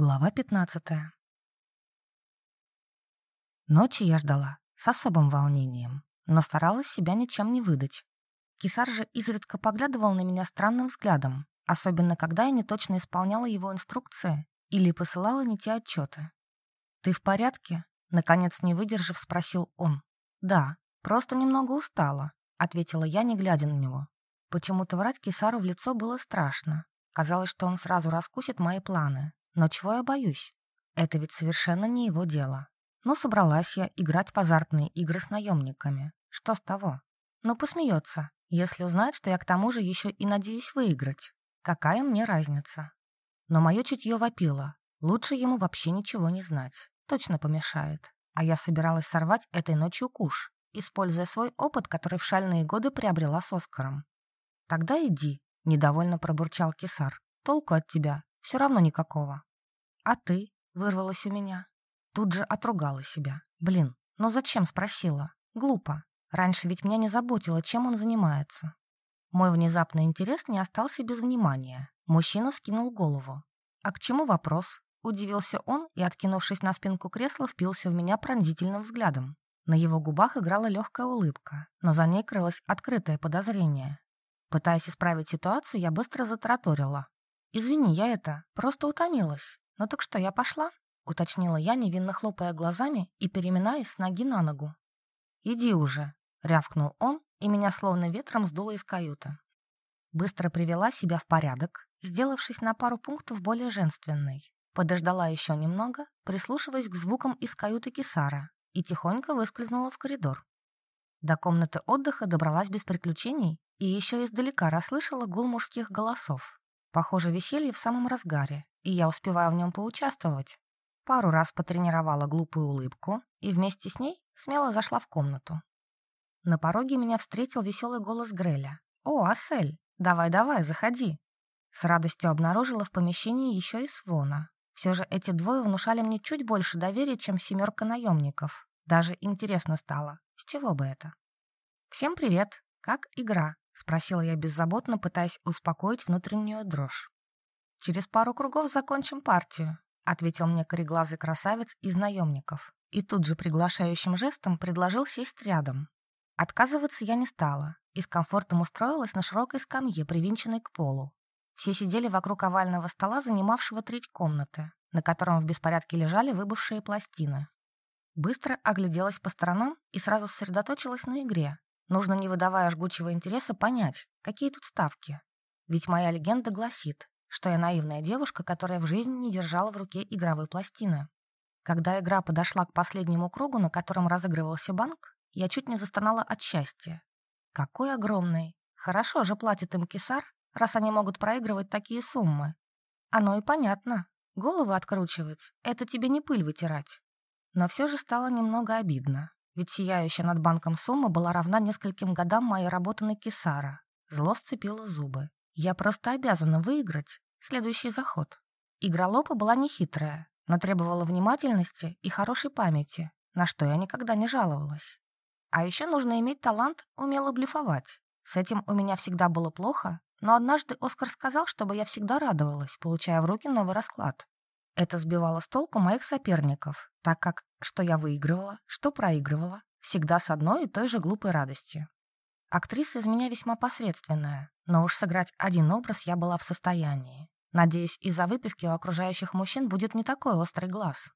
Глава 15 Ночи я ждала с особым волнением, но старалась себя ничем не выдать. Кисар же изредка поглядывал на меня странным взглядом, особенно когда я неточно исполняла его инструкции или посылала не те отчеты. «Ты в порядке?» — наконец не выдержав, спросил он. «Да, просто немного устала», — ответила я, не глядя на него. Почему-то врать Кисару в лицо было страшно. Казалось, что он сразу раскусит мои планы, но чего я боюсь? Это ведь совершенно не его дело. Но собралась я играть в азартные игры с наемниками. Что с того? Ну, посмеется, если узнает, что я к тому же еще и надеюсь выиграть. Какая мне разница? Но мое чутье вопило. Лучше ему вообще ничего не знать. Точно помешает. А я собиралась сорвать этой ночью куш, используя свой опыт, который в шальные годы приобрела с Оскаром. «Тогда иди», — недовольно пробурчал Кесар. «Толку от тебя все равно никакого». «А ты?» — вырвалась у меня. Тут же отругала себя. «Блин, ну зачем?» — спросила. «Глупо. Раньше ведь меня не заботило, чем он занимается». Мой внезапный интерес не остался без внимания. Мужчина скинул голову. «А к чему вопрос?» Удивился он и, откинувшись на спинку кресла, впился в меня пронзительным взглядом. На его губах играла легкая улыбка, но за ней крылось открытое подозрение. Пытаясь исправить ситуацию, я быстро затраторила. «Извини, я это, просто утомилась. «Ну так что, я пошла?» — уточнила я, невинно хлопая глазами и переминаясь с ноги на ногу. «Иди уже», — рявкнул он, и меня словно ветром сдуло из каюты. Быстро привела себя в порядок, сделавшись на пару пунктов более женственной. Подождала еще немного, прислушиваясь к звукам из каюты Кисара, и тихонько выскользнула в коридор. До комнаты отдыха добралась без приключений и еще издалека расслышала гул мужских голосов. Похоже, веселье в самом разгаре, и я успеваю в нем поучаствовать. Пару раз потренировала глупую улыбку и вместе с ней смело зашла в комнату. На пороге меня встретил веселый голос Греля. «О, Асель, давай-давай, заходи!» С радостью обнаружила в помещении еще и Свона. Все же эти двое внушали мне чуть больше доверия, чем семерка наемников. Даже интересно стало, с чего бы это? «Всем привет! Как игра?» — спросила я беззаботно, пытаясь успокоить внутреннюю дрожь. «Через пару кругов закончим партию», — ответил мне кореглазый красавец из наемников. И тут же приглашающим жестом предложил сесть рядом. Отказываться я не стала и с комфортом устроилась на широкой скамье, привинченной к полу. Все сидели вокруг овального стола, занимавшего треть комнаты, на котором в беспорядке лежали выбывшие пластины. Быстро огляделась по сторонам и сразу сосредоточилась на игре. Нужно, не выдавая жгучего интереса, понять, какие тут ставки. Ведь моя легенда гласит, что я наивная девушка, которая в жизни не держала в руке игровой пластины. Когда игра подошла к последнему кругу, на котором разыгрывался банк, я чуть не застонала от счастья. Какой огромный! Хорошо же платит им кисар, раз они могут проигрывать такие суммы. Оно и понятно. Голову откручивать — это тебе не пыль вытирать. Но все же стало немного обидно, ведь сияющая над банком сумма была равна нескольким годам моей работы на кисара. Зло сцепило зубы. Я просто обязана выиграть следующий заход. Игра Лопа была нехитрая, но требовала внимательности и хорошей памяти, на что я никогда не жаловалась. А еще нужно иметь талант умело блефовать. С этим у меня всегда было плохо, но однажды Оскар сказал, чтобы я всегда радовалась, получая в руки новый расклад. Это сбивало с толку моих соперников, так как что я выигрывала, что проигрывала, всегда с одной и той же глупой радостью. Актриса из меня весьма посредственная, но уж сыграть один образ я была в состоянии. Надеюсь, из-за выпивки у окружающих мужчин будет не такой острый глаз.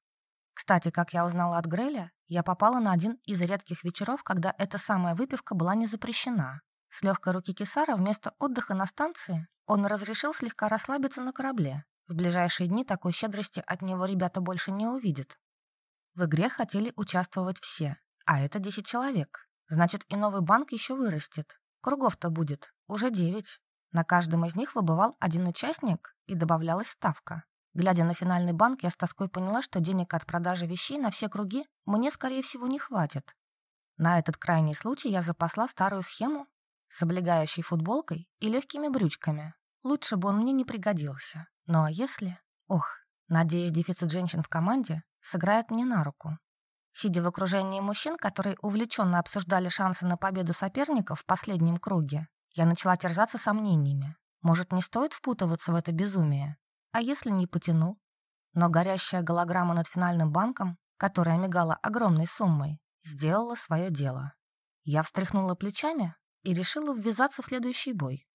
Кстати, как я узнала от Греля, я попала на один из редких вечеров, когда эта самая выпивка была не запрещена. С легкой руки Кисара вместо отдыха на станции он разрешил слегка расслабиться на корабле. В ближайшие дни такой щедрости от него ребята больше не увидят. В игре хотели участвовать все, а это 10 человек. Значит, и новый банк еще вырастет. Кругов-то будет уже девять. На каждом из них выбывал один участник и добавлялась ставка. Глядя на финальный банк, я с тоской поняла, что денег от продажи вещей на все круги мне, скорее всего, не хватит. На этот крайний случай я запасла старую схему с облегающей футболкой и легкими брючками. Лучше бы он мне не пригодился. Ну а если... Ох, надеюсь, дефицит женщин в команде сыграет мне на руку. Сидя в окружении мужчин, которые увлеченно обсуждали шансы на победу соперников в последнем круге, я начала терзаться сомнениями. Может, не стоит впутываться в это безумие? А если не потяну? Но горящая голограмма над финальным банком, которая мигала огромной суммой, сделала свое дело. Я встряхнула плечами и решила ввязаться в следующий бой.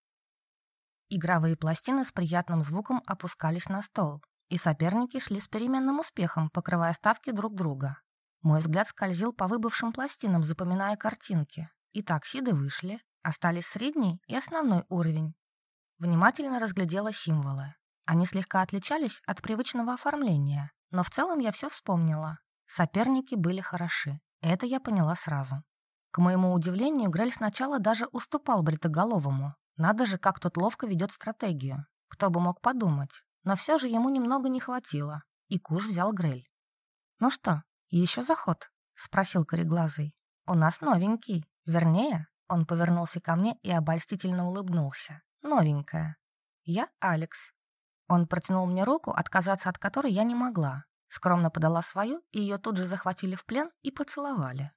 Игровые пластины с приятным звуком опускались на стол, и соперники шли с переменным успехом, покрывая ставки друг друга. Мой взгляд скользил по выбывшим пластинам, запоминая картинки. Итак, сиды вышли, остались средний и основной уровень. Внимательно разглядела символы. Они слегка отличались от привычного оформления, но в целом я все вспомнила. Соперники были хороши, это я поняла сразу. К моему удивлению, Грель сначала даже уступал Бритоголовому. Надо же, как тот ловко ведет стратегию. Кто бы мог подумать. Но все же ему немного не хватило, и куш взял Грель. «Ну что, еще заход?» — спросил кореглазый. «У нас новенький. Вернее, он повернулся ко мне и обольстительно улыбнулся. Новенькая. Я Алекс. Он протянул мне руку, отказаться от которой я не могла. Скромно подала свою, и ее тут же захватили в плен и поцеловали.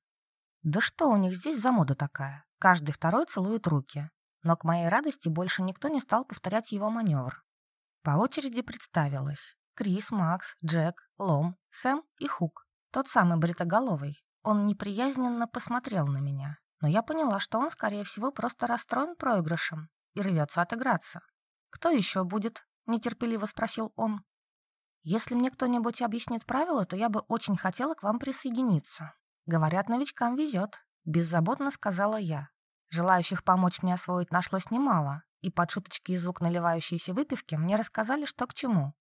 Да что у них здесь за мода такая? Каждый второй целует руки. Но к моей радости больше никто не стал повторять его маневр. По очереди представилась. Крис, Макс, Джек, Лом, Сэм и Хук. Тот самый бритоголовый. Он неприязненно посмотрел на меня. Но я поняла, что он, скорее всего, просто расстроен проигрышем и рвется отыграться. «Кто еще будет?» — нетерпеливо спросил он. «Если мне кто-нибудь объяснит правила, то я бы очень хотела к вам присоединиться. Говорят, новичкам везет», — беззаботно сказала я. Желающих помочь мне освоить нашлось немало, и под шуточки и звук наливающейся выпивки мне рассказали, что к чему.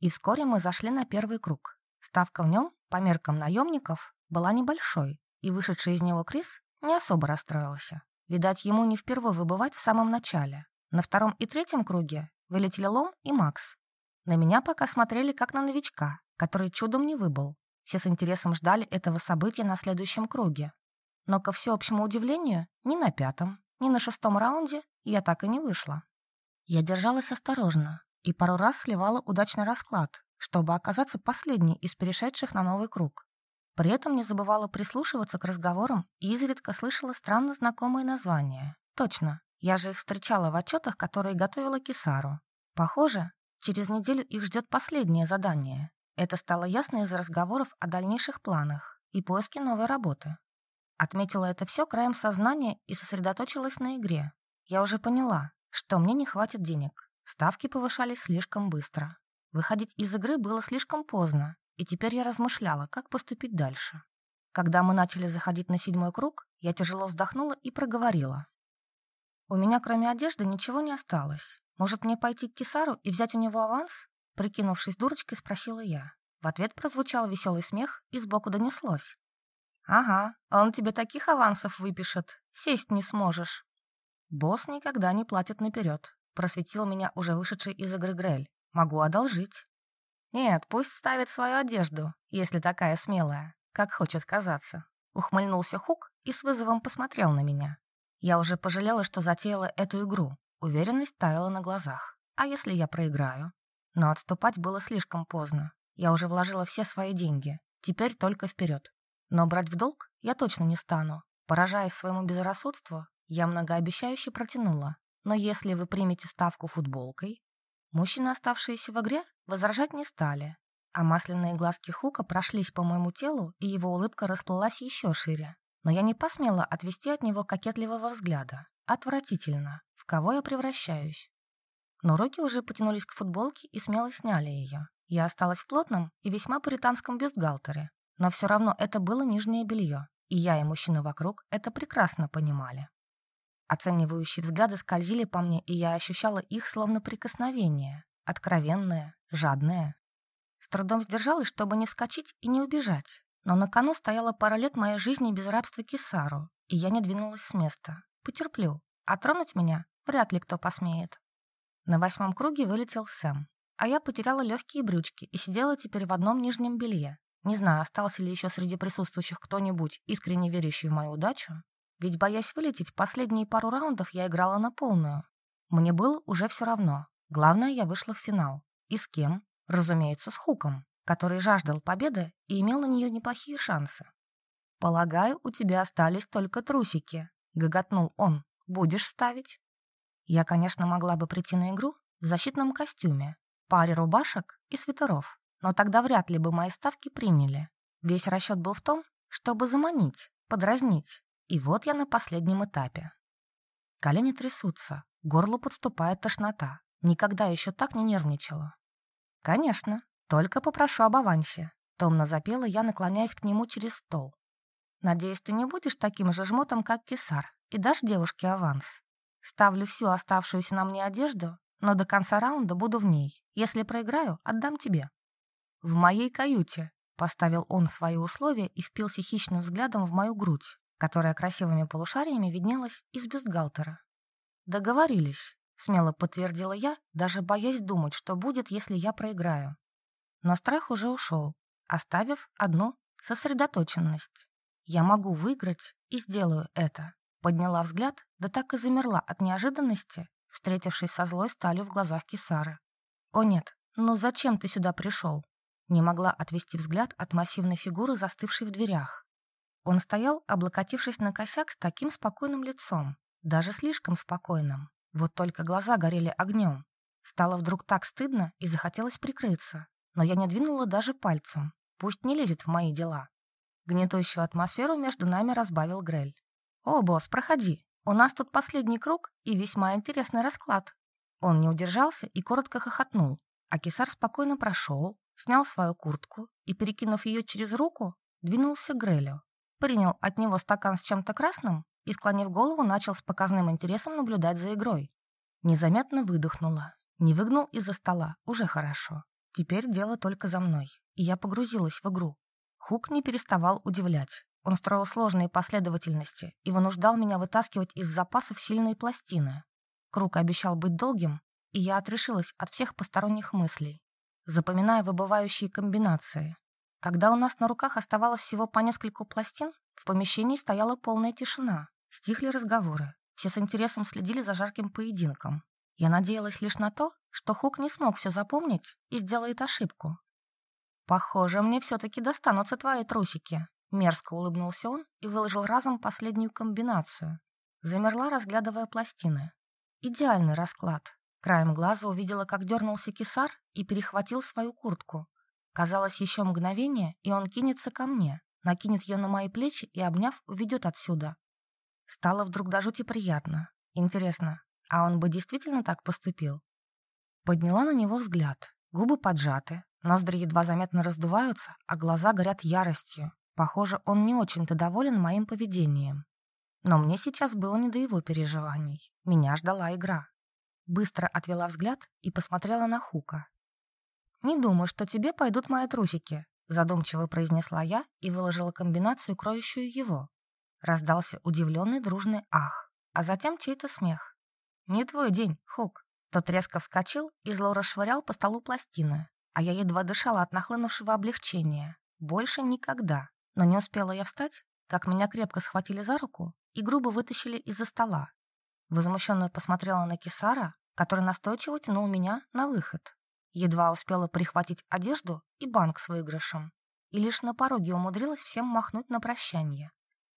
И вскоре мы зашли на первый круг. Ставка в нем, по меркам наемников, была небольшой, и вышедший из него Крис не особо расстроился. Видать, ему не впервые выбывать в самом начале. На втором и третьем круге вылетели Лом и Макс. На меня пока смотрели как на новичка, который чудом не выбыл. Все с интересом ждали этого события на следующем круге. Но, ко всеобщему удивлению, ни на пятом, ни на шестом раунде я так и не вышла. Я держалась осторожно и пару раз сливала удачный расклад, чтобы оказаться последней из перешедших на новый круг. При этом не забывала прислушиваться к разговорам и изредка слышала странно знакомые названия. Точно, я же их встречала в отчетах, которые готовила Кисару. Похоже, через неделю их ждет последнее задание. Это стало ясно из разговоров о дальнейших планах и поиске новой работы. Отметила это все краем сознания и сосредоточилась на игре. Я уже поняла, что мне не хватит денег. Ставки повышались слишком быстро. Выходить из игры было слишком поздно, и теперь я размышляла, как поступить дальше. Когда мы начали заходить на седьмой круг, я тяжело вздохнула и проговорила. «У меня кроме одежды ничего не осталось. Может, мне пойти к Кисару и взять у него аванс?» Прикинувшись дурочкой, спросила я. В ответ прозвучал веселый смех и сбоку донеслось. «Ага, он тебе таких авансов выпишет. Сесть не сможешь». «Босс никогда не платит наперед», просветил меня уже вышедший из игры Грель. «Могу одолжить». «Нет, пусть ставит свою одежду, если такая смелая, как хочет казаться». Ухмыльнулся Хук и с вызовом посмотрел на меня. Я уже пожалела, что затеяла эту игру. Уверенность таяла на глазах. А если я проиграю? Но отступать было слишком поздно. Я уже вложила все свои деньги. Теперь только вперед. Но брать в долг я точно не стану. Поражаясь своему безрассудству, я многообещающе протянула. Но если вы примете ставку футболкой, Мужчины, оставшиеся в игре, возражать не стали, а масляные глазки Хука прошлись по моему телу, и его улыбка расплылась еще шире. Но я не посмела отвести от него кокетливого взгляда. Отвратительно. В кого я превращаюсь? Но руки уже потянулись к футболке и смело сняли ее. Я осталась в плотном и весьма пуританском бюстгальтере. Но все равно это было нижнее белье, и я и мужчины вокруг это прекрасно понимали. Оценивающие взгляды скользили по мне, и я ощущала их словно прикосновение, откровенное, жадное. С трудом сдержалась, чтобы не вскочить и не убежать. Но на кону стояла пара лет моей жизни без рабства Кисару, и я не двинулась с места. Потерплю, а тронуть меня вряд ли кто посмеет. На восьмом круге вылетел Сэм, а я потеряла легкие брючки и сидела теперь в одном нижнем белье. Не знаю, остался ли еще среди присутствующих кто-нибудь, искренне верящий в мою удачу, ведь, боясь вылететь, последние пару раундов я играла на полную. Мне было уже все равно. Главное, я вышла в финал. И с кем? Разумеется, с Хуком, который жаждал победы и имел на нее неплохие шансы. «Полагаю, у тебя остались только трусики», — гоготнул он. «Будешь ставить?» Я, конечно, могла бы прийти на игру в защитном костюме, паре рубашек и свитеров. но тогда вряд ли бы мои ставки приняли. Весь расчет был в том, чтобы заманить, подразнить. И вот я на последнем этапе. Колени трясутся, горлу подступает тошнота. Никогда еще так не нервничала. «Конечно, только попрошу об авансе», — томно запела я, наклоняясь к нему через стол. «Надеюсь, ты не будешь таким же жмотом, как Кесар, и дашь девушке аванс. Ставлю всю оставшуюся на мне одежду, но до конца раунда буду в ней. Если проиграю, отдам тебе». «В моей каюте», — поставил он свои условия и впился хищным взглядом в мою грудь, которая красивыми полушариями виднелась из бюстгальтера. «Договорились», — смело подтвердила я, даже боясь думать, что будет, если я проиграю. Но страх уже ушел, оставив одну сосредоточенность. Я могу выиграть и сделаю это. Подняла взгляд, да так и замерла от неожиданности, встретившись со злой сталью в глазах Кисары. «О нет, ну зачем ты сюда пришел?» Не могла отвести взгляд от массивной фигуры, застывшей в дверях. Он стоял, облокотившись на косяк с таким спокойным лицом, даже слишком спокойным. Вот только глаза горели огнем. Стало вдруг так стыдно и захотелось прикрыться. Но я не двинула даже пальцем. Пусть не лезет в мои дела. Гнетущую атмосферу между нами разбавил Грель. «О, босс, проходи. У нас тут последний круг и весьма интересный расклад». Он не удержался и коротко хохотнул. А кисар спокойно прошел, снял свою куртку и, перекинув ее через руку, двинулся к Грелю. Принял от него стакан с чем-то красным и, склонив голову, начал с показным интересом наблюдать за игрой. Незаметно выдохнула. Не выгнул из-за стола. Уже хорошо. Теперь дело только за мной. И я погрузилась в игру. Хук не переставал удивлять. Он строил сложные последовательности и вынуждал меня вытаскивать из запасов сильные пластины. Круг обещал быть долгим, и я отрешилась от всех посторонних мыслей, запоминая выбывающие комбинации. Когда у нас на руках оставалось всего по нескольку пластин, в помещении стояла полная тишина. Стихли разговоры. Все с интересом следили за жарким поединком. Я надеялась лишь на то, что Хук не смог все запомнить и сделает ошибку. «Похоже, мне все-таки достанутся твои трусики», — мерзко улыбнулся он и выложил разом последнюю комбинацию. Замерла, разглядывая пластины. Идеальный расклад. Краем глаза увидела, как дернулся кисар и перехватил свою куртку. Казалось, еще мгновение, и он кинется ко мне, накинет ее на мои плечи и, обняв, уведет отсюда. Стало вдруг до жути приятно. Интересно, а он бы действительно так поступил? Подняла на него взгляд. Губы поджаты, ноздри едва заметно раздуваются, а глаза горят яростью. Похоже, он не очень-то доволен моим поведением. Но мне сейчас было не до его переживаний. Меня ждала игра. Быстро отвела взгляд и посмотрела на Хука. «Не думаю, что тебе пойдут мои трусики», задумчиво произнесла я и выложила комбинацию, кроющую его. Раздался удивленный дружный ах, а затем чей-то смех. «Не твой день, Хук». Тот резко вскочил и зло расшвырял по столу пластины, а я едва дышала от нахлынувшего облегчения. Больше никогда. Но не успела я встать, как меня крепко схватили за руку и грубо вытащили из-за стола. Возмущенно посмотрела на Кисара, который настойчиво тянул меня на выход. Едва успела прихватить одежду и банк с выигрышем. И лишь на пороге умудрилась всем махнуть на прощание.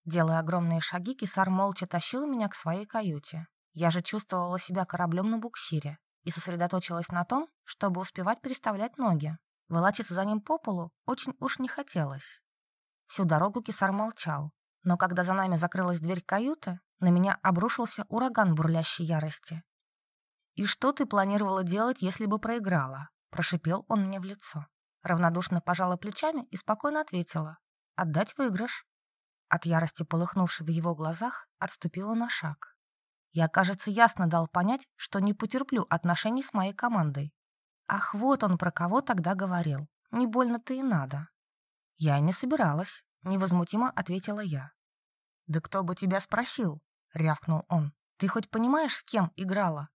Делая огромные шаги, кисар молча тащил меня к своей каюте. Я же чувствовала себя кораблем на буксире и сосредоточилась на том, чтобы успевать переставлять ноги. Волочиться за ним по полу очень уж не хотелось. Всю дорогу кисар молчал, но когда за нами закрылась дверь каюты, на меня обрушился ураган бурлящей ярости. «И что ты планировала делать, если бы проиграла?» – прошипел он мне в лицо. Равнодушно пожала плечами и спокойно ответила. «Отдать выигрыш». От ярости, полыхнувшей в его глазах, отступила на шаг. Я, кажется, ясно дал понять, что не потерплю отношений с моей командой. Ах, вот он про кого тогда говорил. Не больно-то и надо. Я и не собиралась, невозмутимо ответила я. Да кто бы тебя спросил? рявкнул он. Ты хоть понимаешь, с кем играла?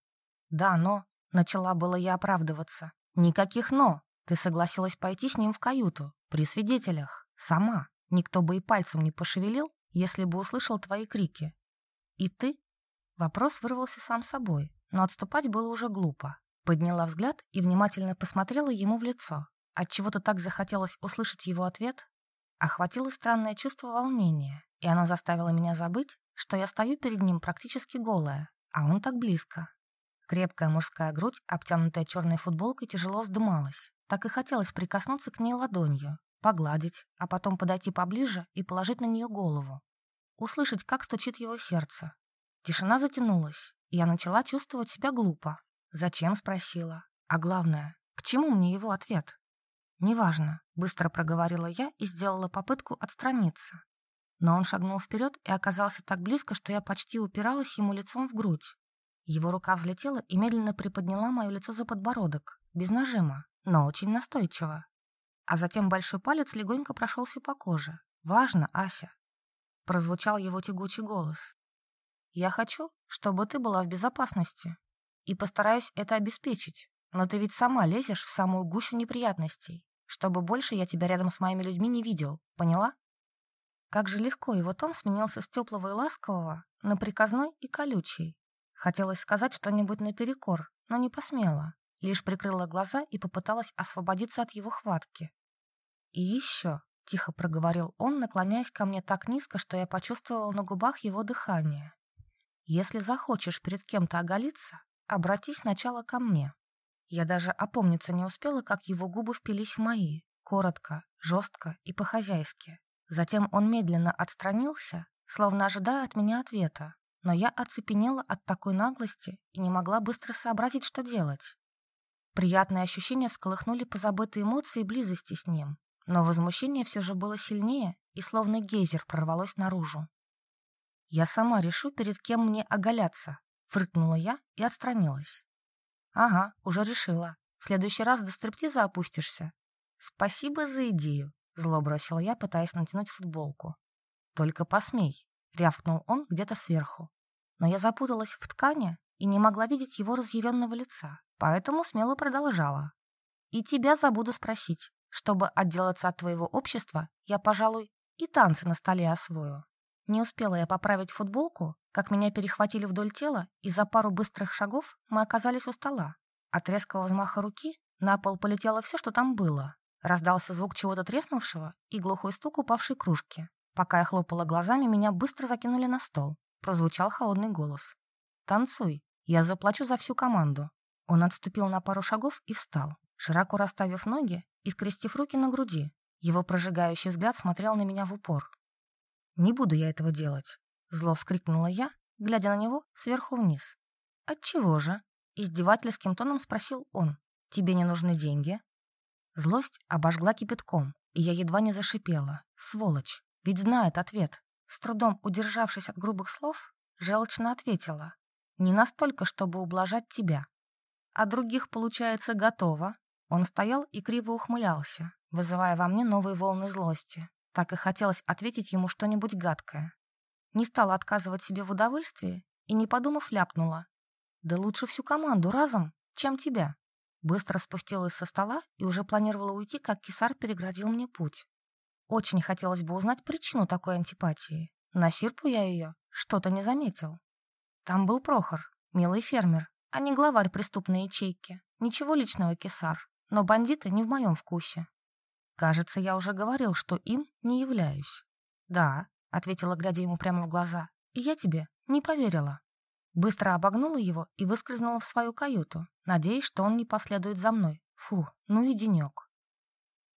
Да, но... Начала было я оправдываться. Никаких «но». Ты согласилась пойти с ним в каюту, при свидетелях, сама. Никто бы и пальцем не пошевелил, если бы услышал твои крики. И ты? Вопрос вырвался сам собой, но отступать было уже глупо. Подняла взгляд и внимательно посмотрела ему в лицо. От чего то так захотелось услышать его ответ. Охватило странное чувство волнения, и оно заставило меня забыть, что я стою перед ним практически голая, а он так близко. Крепкая мужская грудь, обтянутая черной футболкой, тяжело вздымалась. Так и хотелось прикоснуться к ней ладонью, погладить, а потом подойти поближе и положить на нее голову. Услышать, как стучит его сердце. Тишина затянулась, и я начала чувствовать себя глупо. «Зачем?» — спросила. А главное, к чему мне его ответ? «Неважно», — быстро проговорила я и сделала попытку отстраниться. Но он шагнул вперед и оказался так близко, что я почти упиралась ему лицом в грудь. Его рука взлетела и медленно приподняла мое лицо за подбородок, без нажима, но очень настойчиво. А затем большой палец легонько прошелся по коже. «Важно, Ася!» Прозвучал его тягучий голос. «Я хочу, чтобы ты была в безопасности, и постараюсь это обеспечить, но ты ведь сама лезешь в самую гущу неприятностей, чтобы больше я тебя рядом с моими людьми не видел, поняла?» Как же легко его тон сменился с теплого и ласкового на приказной и колючий. Хотелось сказать что-нибудь наперекор, но не посмела. Лишь прикрыла глаза и попыталась освободиться от его хватки. «И еще», — тихо проговорил он, наклоняясь ко мне так низко, что я почувствовала на губах его дыхание. «Если захочешь перед кем-то оголиться, обратись сначала ко мне». Я даже опомниться не успела, как его губы впились в мои, коротко, жестко и по-хозяйски. Затем он медленно отстранился, словно ожидая от меня ответа, но я оцепенела от такой наглости и не могла быстро сообразить, что делать. Приятные ощущения всколыхнули позабытые эмоции близости с ним, но возмущение все же было сильнее и словно гейзер прорвалось наружу. «Я сама решу, перед кем мне оголяться», — фыркнула я и отстранилась. «Ага, уже решила. В следующий раз до стриптиза опустишься». «Спасибо за идею», Зло бросила я, пытаясь натянуть футболку. «Только посмей!» — рявкнул он где-то сверху. Но я запуталась в ткани и не могла видеть его разъяренного лица, поэтому смело продолжала. «И тебя забуду спросить. Чтобы отделаться от твоего общества, я, пожалуй, и танцы на столе освою». Не успела я поправить футболку, как меня перехватили вдоль тела, и за пару быстрых шагов мы оказались у стола. От резкого взмаха руки на пол полетело все, что там было. Раздался звук чего-то треснувшего и глухой стук упавшей кружки. Пока я хлопала глазами, меня быстро закинули на стол. Прозвучал холодный голос. «Танцуй, я заплачу за всю команду». Он отступил на пару шагов и встал, широко расставив ноги и скрестив руки на груди. Его прожигающий взгляд смотрел на меня в упор. «Не буду я этого делать», — зло вскрикнула я, глядя на него сверху вниз. «Отчего же?» — издевательским тоном спросил он. «Тебе не нужны деньги?» Злость обожгла кипятком, и я едва не зашипела. Сволочь, ведь знает ответ. С трудом удержавшись от грубых слов, желчно ответила. Не настолько, чтобы ублажать тебя. А других, получается, готово. Он стоял и криво ухмылялся, вызывая во мне новые волны злости. Так и хотелось ответить ему что-нибудь гадкое. Не стала отказывать себе в удовольствии и, не подумав, ляпнула. Да лучше всю команду разом, чем тебя. Быстро спустилась со стола и уже планировала уйти, как кисар переградил мне путь. Очень хотелось бы узнать причину такой антипатии. На сирпу я ее что-то не заметил. Там был Прохор, милый фермер, а не главарь преступной ячейки. Ничего личного, кисар, но бандиты не в моем вкусе. Кажется, я уже говорил, что им не являюсь. Да, ответила, глядя ему прямо в глаза, и я тебе не поверила. Быстро обогнула его и выскользнула в свою каюту, надеясь, что он не последует за мной. Фу, ну и денек.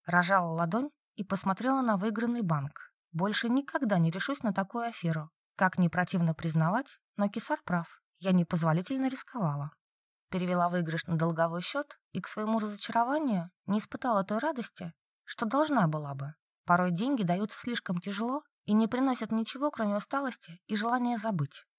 Рожала ладонь и посмотрела на выигранный банк. Больше никогда не решусь на такую аферу. Как не противно признавать, но Кисар прав. Я непозволительно рисковала. Перевела выигрыш на долговой счет и к своему разочарованию не испытала той радости, что должна была бы. Порой деньги даются слишком тяжело и не приносят ничего, кроме усталости и желания забыть.